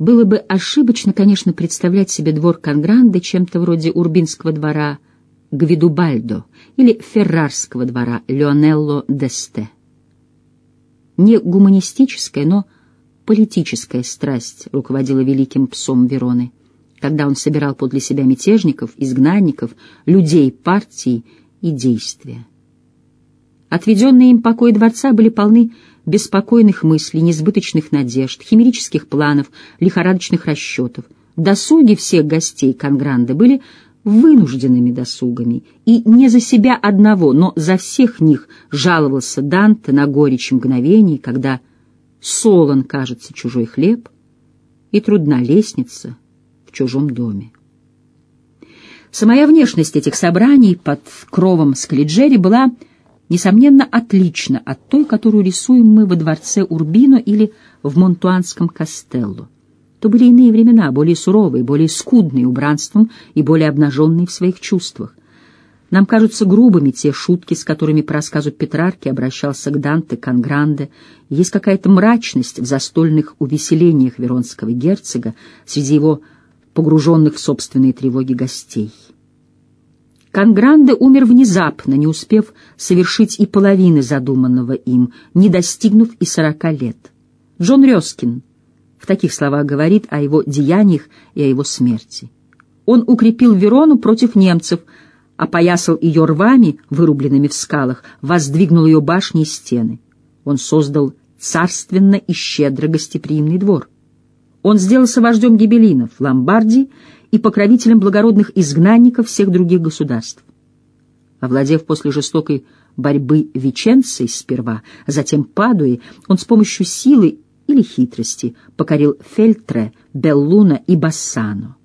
Было бы ошибочно, конечно, представлять себе двор Конгранде чем-то вроде Урбинского двора Гвидубальдо или Феррарского двора Леонелло д'Есте. Не гуманистическая, но политическая страсть руководила великим псом Вероны, когда он собирал подле себя мятежников, изгнанников, людей партии и действия. Отведенные им покои дворца были полны беспокойных мыслей, несбыточных надежд, химерических планов, лихорадочных расчетов. Досуги всех гостей Конгранды были вынужденными досугами, и не за себя одного, но за всех них жаловался Данте на горечь мгновений, когда солон кажется чужой хлеб и трудна лестница в чужом доме. Самая внешность этих собраний под кровом Склиджери была несомненно, отлично от той, которую рисуем мы во дворце Урбино или в Монтуанском кастелло. То были иные времена, более суровые, более скудные убранством и более обнаженные в своих чувствах. Нам кажутся грубыми те шутки, с которыми по рассказу Петрарки обращался к Данте Конгранде. Есть какая-то мрачность в застольных увеселениях веронского герцога среди его погруженных в собственные тревоги гостей. Конгранде умер внезапно, не успев совершить и половины задуманного им, не достигнув и сорока лет. Джон Рёскин в таких словах говорит о его деяниях и о его смерти. Он укрепил Верону против немцев, опоясал ее рвами, вырубленными в скалах, воздвигнул ее башни и стены. Он создал царственно и щедро гостеприимный двор. Он сделался вождем гибелинов, Ломбардии и покровителем благородных изгнанников всех других государств. Овладев после жестокой борьбы Веченцей сперва, затем Падуи, он с помощью силы или хитрости покорил Фельтре, Беллуна и Бассано.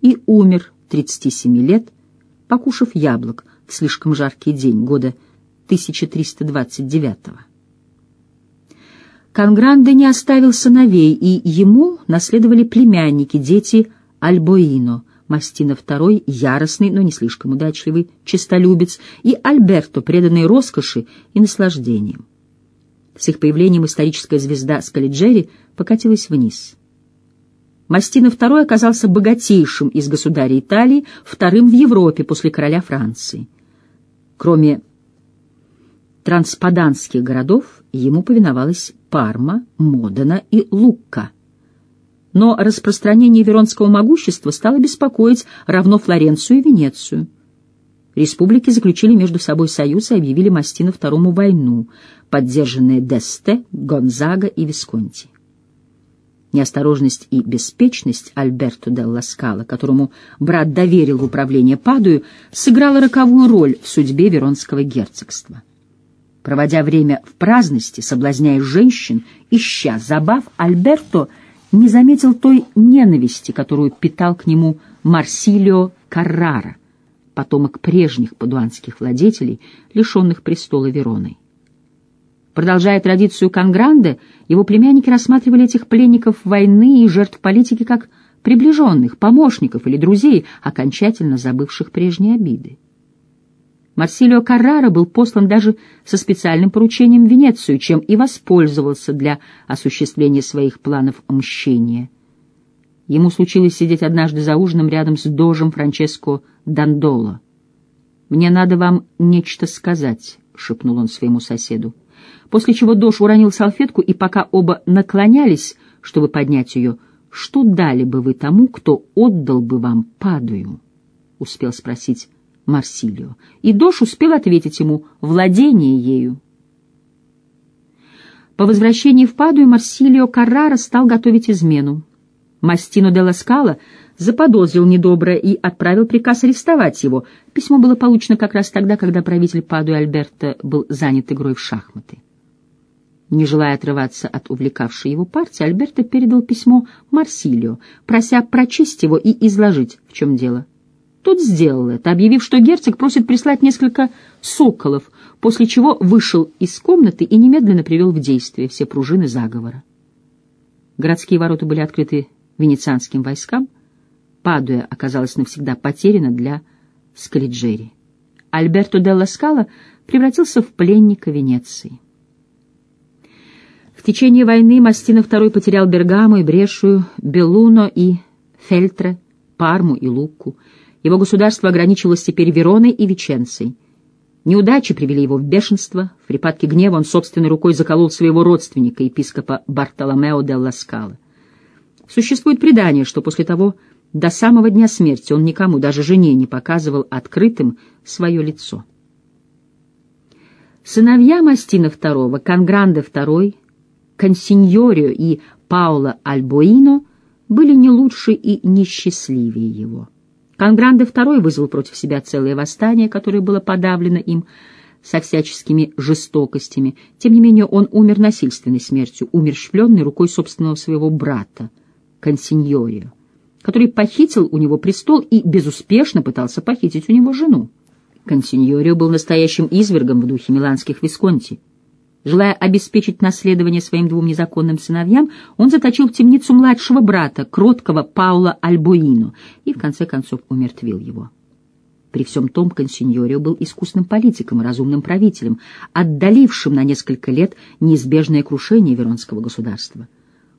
И умер 37 лет, покушав яблок в слишком жаркий день года 1329 -го. Конгранде не оставил сыновей, и ему наследовали племянники, дети Альбоино, Мастина II, яростный, но не слишком удачливый, честолюбец, и Альберто, преданный роскоши и наслаждениям. С их появлением историческая звезда Скалиджери покатилась вниз. Мастина II оказался богатейшим из государей Италии, вторым в Европе после короля Франции. Кроме транспаданских городов, ему повиновалась Парма, Модена и Лукка – но распространение веронского могущества стало беспокоить равно Флоренцию и Венецию. Республики заключили между собой союз и объявили Мастину II войну, поддержанные Десте, Гонзага и Висконти. Неосторожность и беспечность Альберто де Ласкала, которому брат доверил управление Падую, сыграла роковую роль в судьбе Веронского герцогства. Проводя время в праздности, соблазняя женщин, ища забав, Альберто — не заметил той ненависти, которую питал к нему Марсилио Каррара, потомок прежних падуанских владетелей, лишенных престола Вероной. Продолжая традицию Конгранде, его племянники рассматривали этих пленников войны и жертв политики как приближенных, помощников или друзей, окончательно забывших прежние обиды. Марсилио Каррара был послан даже со специальным поручением в Венецию, чем и воспользовался для осуществления своих планов мщения. Ему случилось сидеть однажды за ужином рядом с дожем Франческо Дандоло. «Мне надо вам нечто сказать», — шепнул он своему соседу. После чего дож уронил салфетку, и пока оба наклонялись, чтобы поднять ее, «Что дали бы вы тому, кто отдал бы вам падую?» — успел спросить Марсилио, и Дош успел ответить ему «владение ею». По возвращении в Падую Марсилио Каррара стал готовить измену. Мастино де Ласкала заподозрил недоброе и отправил приказ арестовать его. Письмо было получено как раз тогда, когда правитель Падуи Альберто был занят игрой в шахматы. Не желая отрываться от увлекавшей его партии, Альберто передал письмо Марсилио, прося прочесть его и изложить, в чем дело. Тот сделал это, объявив, что герцог просит прислать несколько соколов, после чего вышел из комнаты и немедленно привел в действие все пружины заговора. Городские ворота были открыты венецианским войскам. Падуя оказалась навсегда потеряна для Скалиджери. Альберто де Скала превратился в пленника Венеции. В течение войны Мастина II потерял Бергамо и Брешую, Белуно и Фельтре, Парму и Лукку. Его государство ограничивалось теперь Вероной и Веченцей. Неудачи привели его в бешенство. В припадке гнева он собственной рукой заколол своего родственника, епископа Бартоломео де Ласкала. Существует предание, что после того, до самого дня смерти, он никому, даже жене, не показывал открытым свое лицо. Сыновья Мастина II, Конгранде II, Консиньорио и Пауло Альбоино были не лучше и не счастливее его. Конгранде II вызвал против себя целое восстание, которое было подавлено им со всяческими жестокостями. Тем не менее он умер насильственной смертью, умерщвленный рукой собственного своего брата, Консиньорио, который похитил у него престол и безуспешно пытался похитить у него жену. Консиньорио был настоящим извергом в духе миланских Висконти. Желая обеспечить наследование своим двум незаконным сыновьям, он заточил в темницу младшего брата, кроткого Паула Альбоино, и в конце концов умертвил его. При всем том консиньорио был искусным политиком и разумным правителем, отдалившим на несколько лет неизбежное крушение Веронского государства.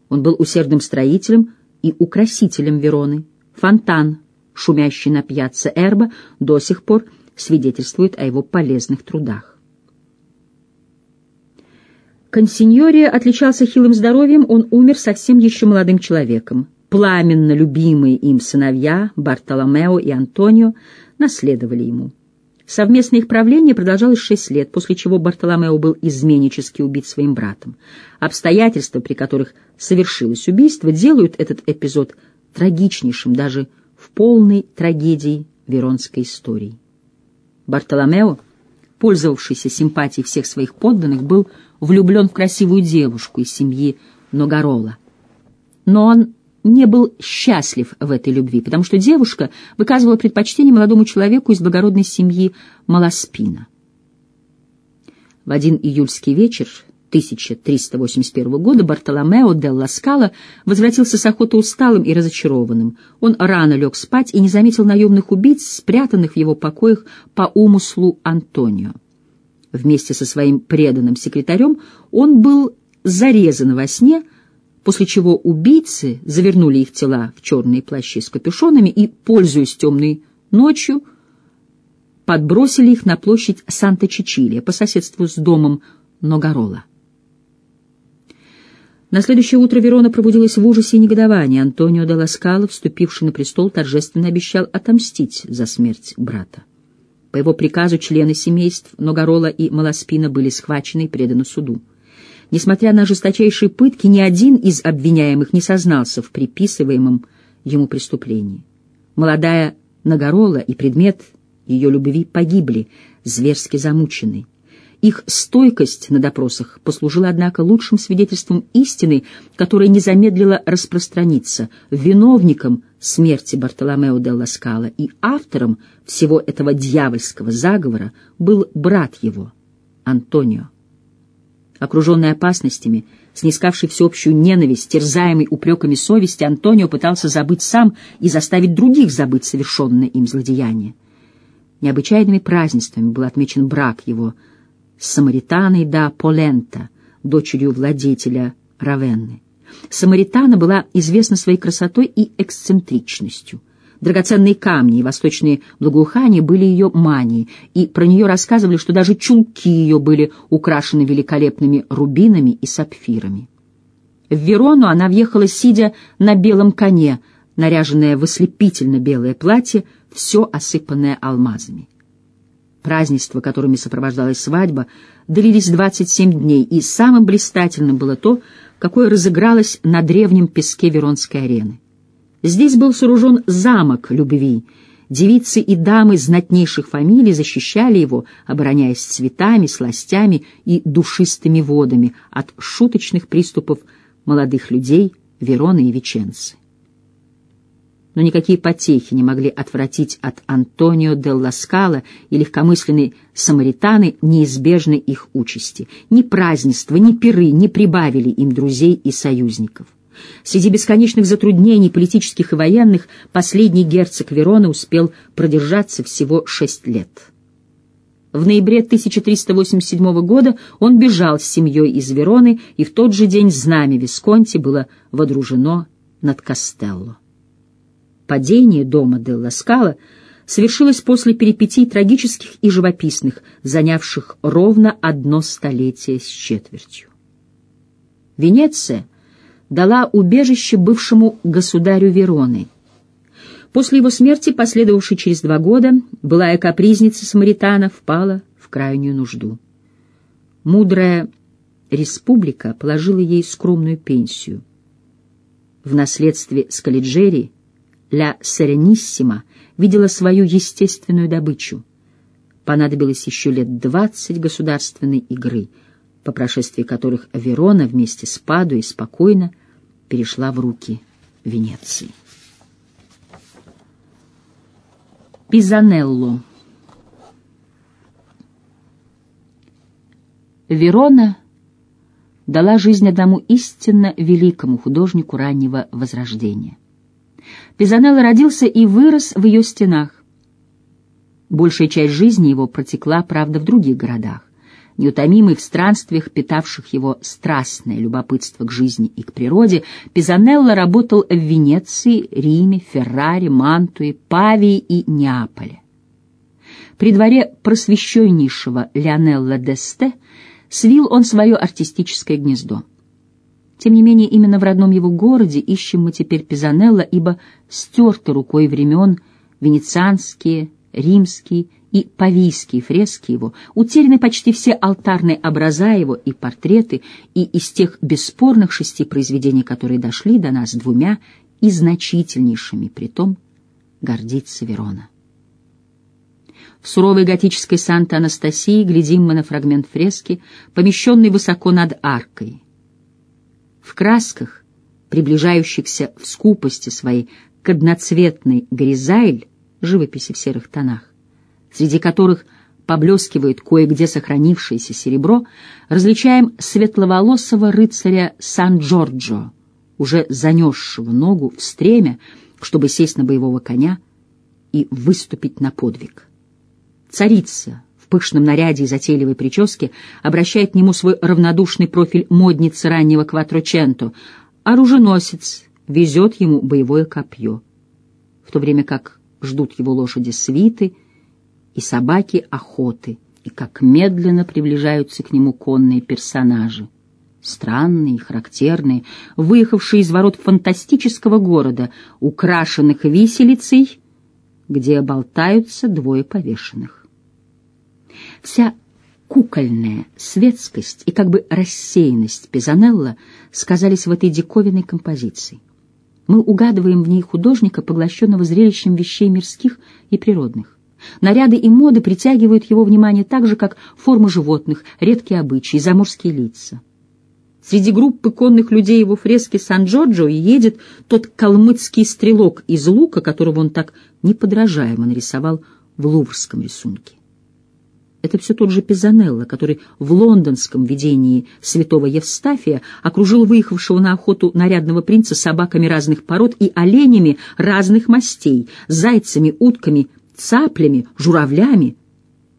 Он был усердным строителем и украсителем Вероны. Фонтан, шумящий на пьяце Эрба, до сих пор свидетельствует о его полезных трудах. Консиньория отличался хилым здоровьем, он умер совсем еще молодым человеком. Пламенно любимые им сыновья Бартоломео и Антонио наследовали ему. Совместное их правление продолжалось шесть лет, после чего Бартоломео был изменнически убит своим братом. Обстоятельства, при которых совершилось убийство, делают этот эпизод трагичнейшим даже в полной трагедии веронской истории. Бартоломео, пользовавшийся симпатией всех своих подданных, был влюблен в красивую девушку из семьи Ногарола. Но он не был счастлив в этой любви, потому что девушка выказывала предпочтение молодому человеку из благородной семьи Маласпина. В один июльский вечер 1381 года Бартоломео де Ласкала возвратился с охоты усталым и разочарованным. Он рано лег спать и не заметил наемных убийц, спрятанных в его покоях по умыслу Антонио. Вместе со своим преданным секретарем он был зарезан во сне, после чего убийцы завернули их тела в черные плащи с капюшонами и, пользуясь темной ночью, подбросили их на площадь Санта-Чичилия по соседству с домом Ногарола. На следующее утро Верона пробудилась в ужасе и негодовании. Антонио де Ласкало, вступивший на престол, торжественно обещал отомстить за смерть брата. По его приказу члены семейств Ногарола и Маласпина были схвачены и преданы суду. Несмотря на жесточайшие пытки, ни один из обвиняемых не сознался в приписываемом ему преступлении. Молодая Нагорола и предмет ее любви погибли, зверски замученные. Их стойкость на допросах послужила, однако, лучшим свидетельством истины, которая не замедлила распространиться. Виновником смерти Бартоломео де Ласкала и автором всего этого дьявольского заговора был брат его, Антонио. Окруженный опасностями, снискавший всеобщую ненависть, терзаемый упреками совести, Антонио пытался забыть сам и заставить других забыть совершенное им злодеяние. Необычайными празднествами был отмечен брак его – с Самаританой да Полента, дочерью владетеля Равенны. Самаритана была известна своей красотой и эксцентричностью. Драгоценные камни и восточные благоухания были ее манией, и про нее рассказывали, что даже чулки ее были украшены великолепными рубинами и сапфирами. В Верону она въехала, сидя на белом коне, наряженная в ослепительно белое платье, все осыпанное алмазами. Празднества, которыми сопровождалась свадьба, длились 27 дней, и самым блистательным было то, какое разыгралось на древнем песке Веронской арены. Здесь был сооружен замок любви. Девицы и дамы знатнейших фамилий защищали его, обороняясь цветами, сластями и душистыми водами от шуточных приступов молодых людей Вероны и Веченцы но никакие потехи не могли отвратить от Антонио де Ласкала и легкомысленной самаританы неизбежной их участи. Ни празднества, ни пиры не прибавили им друзей и союзников. Среди бесконечных затруднений, политических и военных, последний герцог Верона успел продержаться всего шесть лет. В ноябре 1387 года он бежал с семьей из Вероны, и в тот же день знамя Висконти было водружено над Кастелло. Падение дома Делла Скала совершилось после перипетий трагических и живописных, занявших ровно одно столетие с четвертью. Венеция дала убежище бывшему государю Вероны — После его смерти, последовавшей через два года, былая капризница Самаритана впала в крайнюю нужду. Мудрая республика положила ей скромную пенсию. В наследстве Скалиджери Ля Серениссима видела свою естественную добычу. Понадобилось еще лет двадцать государственной игры, по прошествии которых Верона вместе с Падуей спокойно перешла в руки Венеции. Пизанелло. Верона дала жизнь одному истинно великому художнику раннего Возрождения. Пизанелло родился и вырос в ее стенах. Большая часть жизни его протекла, правда, в других городах неутомимый в странствиях, питавших его страстное любопытство к жизни и к природе, Пизанелло работал в Венеции, Риме, Ферраре, Мантуе, Павии и Неаполе. При дворе просвещеннейшего Леонелла Десте свил он свое артистическое гнездо. Тем не менее, именно в родном его городе ищем мы теперь Пизанелла, ибо стерты рукой времен венецианские, римские и павийские фрески его, утеряны почти все алтарные образа его и портреты, и из тех бесспорных шести произведений, которые дошли до нас двумя и значительнейшими, притом гордится Верона. В суровой готической Санта-Анастасии глядим мы на фрагмент фрески, помещенный высоко над аркой. В красках, приближающихся в скупости своей к одноцветной гризайль, живописи в серых тонах, среди которых поблескивает кое-где сохранившееся серебро, различаем светловолосого рыцаря Сан-Джорджо, уже занесшего ногу в стремя, чтобы сесть на боевого коня и выступить на подвиг. Царица пышном наряде и затейливой прическе обращает к нему свой равнодушный профиль модницы раннего кватроченто, оруженосец везет ему боевое копье, в то время как ждут его лошади свиты — и собаки охоты, и как медленно приближаются к нему конные персонажи. Странные, характерные, выехавшие из ворот фантастического города, украшенных виселицей, где болтаются двое повешенных. Вся кукольная светскость и как бы рассеянность Пизанелла сказались в этой диковинной композиции. Мы угадываем в ней художника, поглощенного зрелищем вещей мирских и природных. Наряды и моды притягивают его внимание так же, как формы животных, редкие обычаи, заморские лица. Среди группы конных людей его фрески Сан-Джорджо едет тот калмыцкий стрелок из лука, которого он так неподражаемо нарисовал в луврском рисунке. Это все тот же Пизанелло, который в лондонском видении святого Евстафия окружил выехавшего на охоту нарядного принца собаками разных пород и оленями разных мастей, зайцами, утками цаплями, журавлями.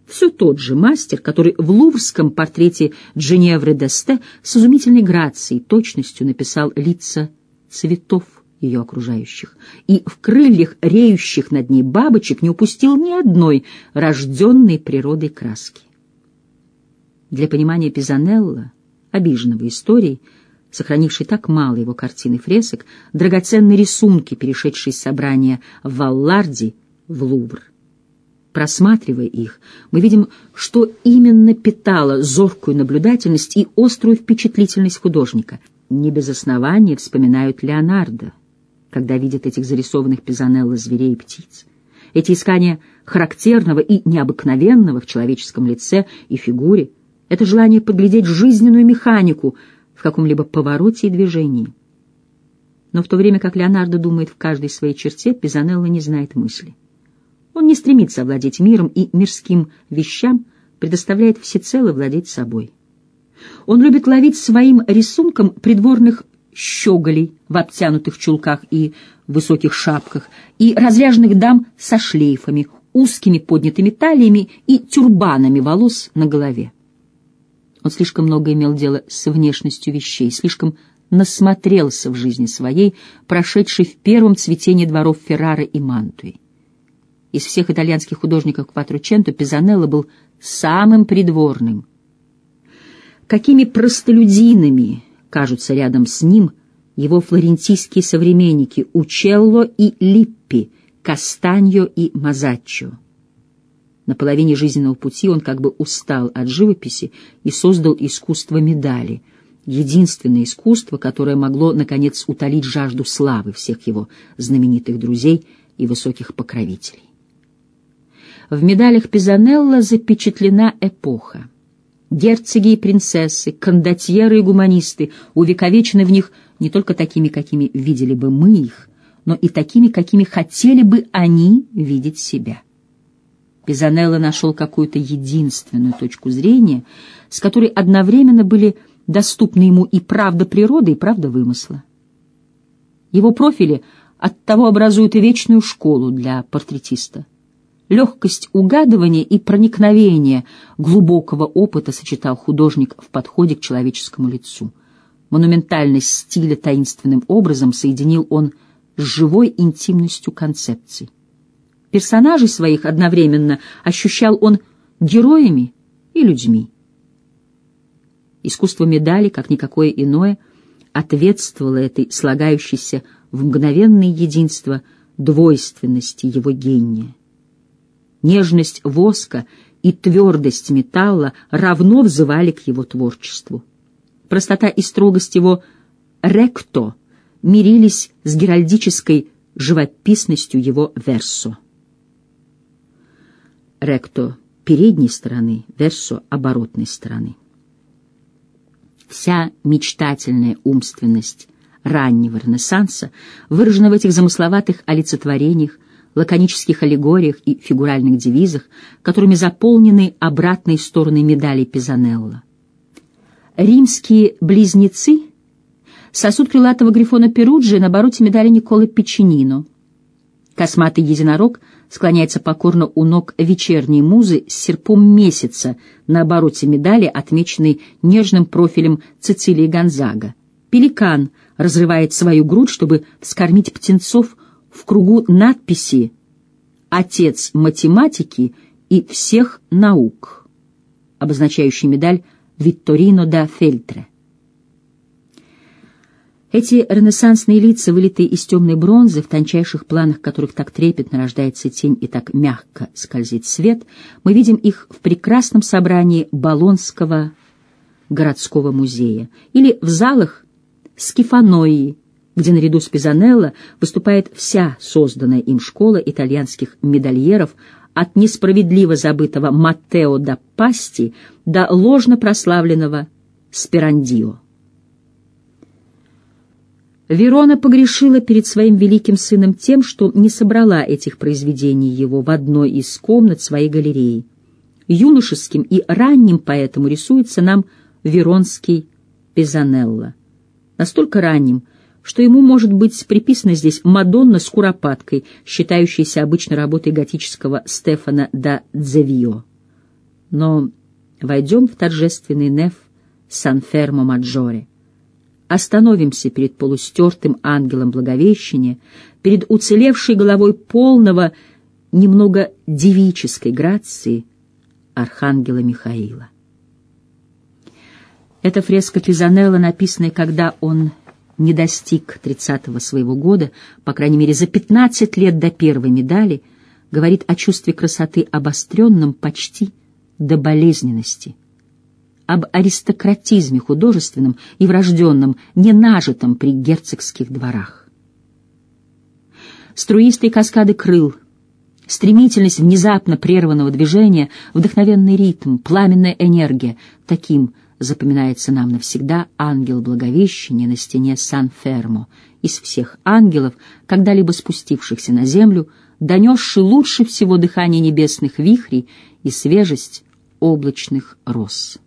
Все тот же мастер, который в луврском портрете Дженевры Десте с изумительной грацией, точностью написал лица цветов ее окружающих, и в крыльях реющих над ней бабочек не упустил ни одной рожденной природой краски. Для понимания Пизанелла, обиженного историей, сохранившей так мало его картин и фресок, драгоценные рисунки, перешедшие из собрания в Валларди в Лувр. Просматривая их, мы видим, что именно питало зоркую наблюдательность и острую впечатлительность художника. Не без основания вспоминают Леонардо, когда видят этих зарисованных Пизанелло зверей и птиц. Эти искания характерного и необыкновенного в человеческом лице и фигуре, это желание поглядеть жизненную механику в каком-либо повороте и движении. Но в то время как Леонардо думает в каждой своей черте, Пизанелло не знает мысли. Он не стремится овладеть миром и мирским вещам предоставляет всецело владеть собой. Он любит ловить своим рисунком придворных щеголей в обтянутых чулках и высоких шапках и разряженных дам со шлейфами, узкими поднятыми талиями и тюрбанами волос на голове. Он слишком много имел дело с внешностью вещей, слишком насмотрелся в жизни своей, прошедшей в первом цветении дворов Феррары и Мантуи. Из всех итальянских художников Кватроченто Пизанелло был самым придворным. Какими простолюдинами кажутся рядом с ним его флорентийские современники Учелло и Липпи, Кастаньо и Мазаччо. На половине жизненного пути он как бы устал от живописи и создал искусство медали, единственное искусство, которое могло, наконец, утолить жажду славы всех его знаменитых друзей и высоких покровителей. В медалях Пизанелла запечатлена эпоха. Герцоги и принцессы, кондотьеры и гуманисты увековечены в них не только такими, какими видели бы мы их, но и такими, какими хотели бы они видеть себя. Пизанелло нашел какую-то единственную точку зрения, с которой одновременно были доступны ему и правда природы, и правда вымысла. Его профили оттого образуют и вечную школу для портретиста. Легкость угадывания и проникновения глубокого опыта сочетал художник в подходе к человеческому лицу. Монументальность стиля таинственным образом соединил он с живой интимностью концепций. Персонажей своих одновременно ощущал он героями и людьми. Искусство медали, как никакое иное, ответствовало этой слагающейся в мгновенное единство двойственности его гения. Нежность воска и твердость металла равно взывали к его творчеству. Простота и строгость его «ректо» мирились с геральдической живописностью его «версо». «Ректо» — передней стороны, «версо» — оборотной стороны. Вся мечтательная умственность раннего Ренессанса выражена в этих замысловатых олицетворениях, лаконических аллегориях и фигуральных девизах, которыми заполнены обратные стороны медали Пизанелла. Римские близнецы сосуд крылатого грифона Перуджи на обороте медали Николы Печенино. Косматый единорог склоняется покорно у ног вечерней музы с серпом месяца на обороте медали, отмеченной нежным профилем Цицилии Гонзага. Пеликан разрывает свою грудь, чтобы вскормить птенцов в кругу надписи «Отец математики и всех наук», обозначающей медаль «Витторино да Фельтре». Эти ренессансные лица, вылитые из темной бронзы, в тончайших планах которых так трепетно рождается тень и так мягко скользит свет, мы видим их в прекрасном собрании Болонского городского музея или в залах Скифанои, где наряду с Пизанелло выступает вся созданная им школа итальянских медальеров от несправедливо забытого Маттео да Пасти до ложно прославленного Спирандио. Верона погрешила перед своим великим сыном тем, что не собрала этих произведений его в одной из комнат своей галереи. Юношеским и ранним поэтому рисуется нам Веронский Пизанелло. Настолько ранним, что ему может быть приписана здесь Мадонна с куропаткой, считающаяся обычно работой готического Стефана да Дзевио. Но войдем в торжественный неф Сан-Фермо-Маджоре. Остановимся перед полустертым ангелом Благовещения, перед уцелевшей головой полного, немного девической грации архангела Михаила. Эта фреска Пизанелла, написанная, когда он не достиг тридцатого своего года, по крайней мере за пятнадцать лет до первой медали, говорит о чувстве красоты обостренном почти до болезненности, об аристократизме художественном и врожденном, ненажитом при герцогских дворах. Струистые каскады крыл, стремительность внезапно прерванного движения, вдохновенный ритм, пламенная энергия — таким — запоминается нам навсегда ангел Благовещения на стене Сан-Фермо, из всех ангелов, когда-либо спустившихся на землю, донесший лучше всего дыхание небесных вихрей и свежесть облачных роз.